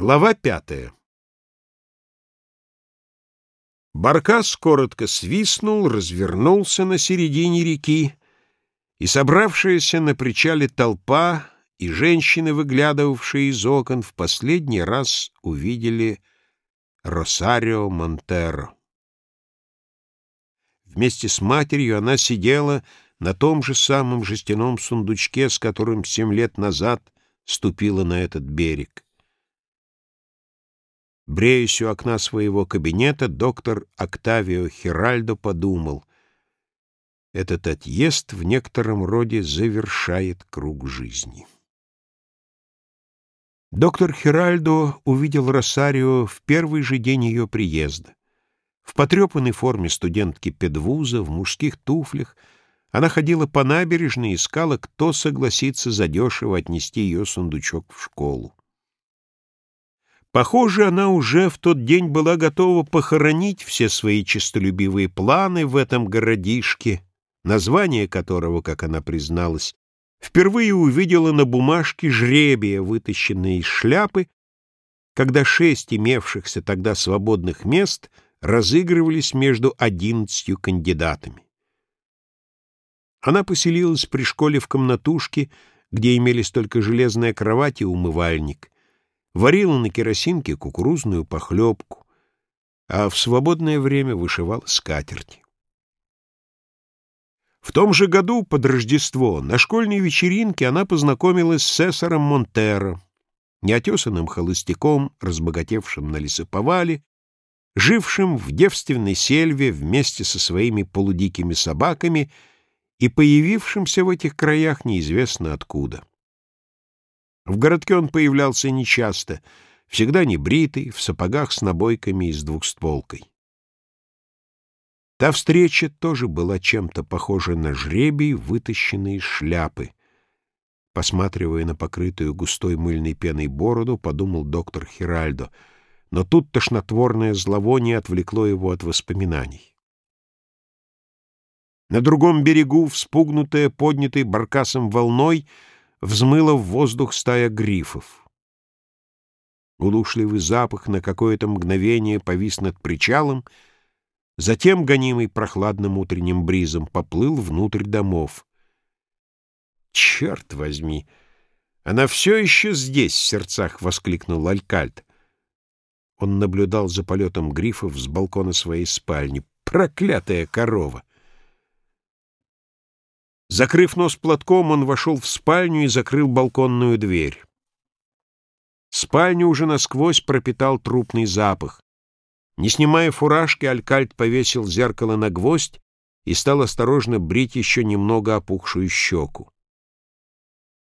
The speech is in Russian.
Глава пятая Баркас коротко свистнул, развернулся на середине реки, и собравшаяся на причале толпа и женщины, выглядывавшие из окон, в последний раз увидели Росарио Монтеро. Вместе с матерью она сидела на том же самом жестяном сундучке, с которым семь лет назад ступила на этот берег. Бреясь у окна своего кабинета, доктор Октавио Хиральдо подумал, этот отъезд в некотором роде завершает круг жизни. Доктор Хиральдо увидел Росарио в первый же день ее приезда. В потрепанной форме студентки педвуза, в мужских туфлях, она ходила по набережной и искала, кто согласится задешево отнести ее сундучок в школу. Похоже, она уже в тот день была готова похоронить все свои честолюбивые планы в этом городишке, название которого, как она призналась, впервые увидела на бумажке жребия, вытащенной из шляпы, когда шесть имевшихся тогда свободных мест разыгрывались между одиннадцатью кандидатами. Она поселилась при школе в комнатушке, где имелись только железная кровать и умывальник — варила на керосинке кукурузную похлебку, а в свободное время вышивала скатерти. В том же году, под Рождество, на школьной вечеринке она познакомилась с Сесаром Монтеро, неотесанным холостяком, разбогатевшим на лесоповале, жившим в девственной сельве вместе со своими полудикими собаками и появившимся в этих краях неизвестно откуда. В городке он появлялся нечасто, всегда небритый, в сапогах с набойками и с двухстволкой. Та встреча тоже была чем-то похожа на жребий, вытащенный из шляпы. Посматривая на покрытую густой мыльной пеной бороду, подумал доктор Хиральдо, но тут тошнотворное зловоние отвлекло его от воспоминаний. На другом берегу, вспугнутая поднятой баркасом волной, взмыла в воздух стая грифов. Удушливый запах на какое-то мгновение повис над причалом, затем, гонимый прохладным утренним бризом, поплыл внутрь домов. «Черт возьми! Она все еще здесь!» — в сердцах воскликнул Алькальд. Он наблюдал за полетом грифов с балкона своей спальни. «Проклятая корова!» Закрыв нос платком, он вошел в спальню и закрыл балконную дверь. Спальню уже насквозь пропитал трупный запах. Не снимая фуражки, Алькальд повесил зеркало на гвоздь и стал осторожно брить еще немного опухшую щеку.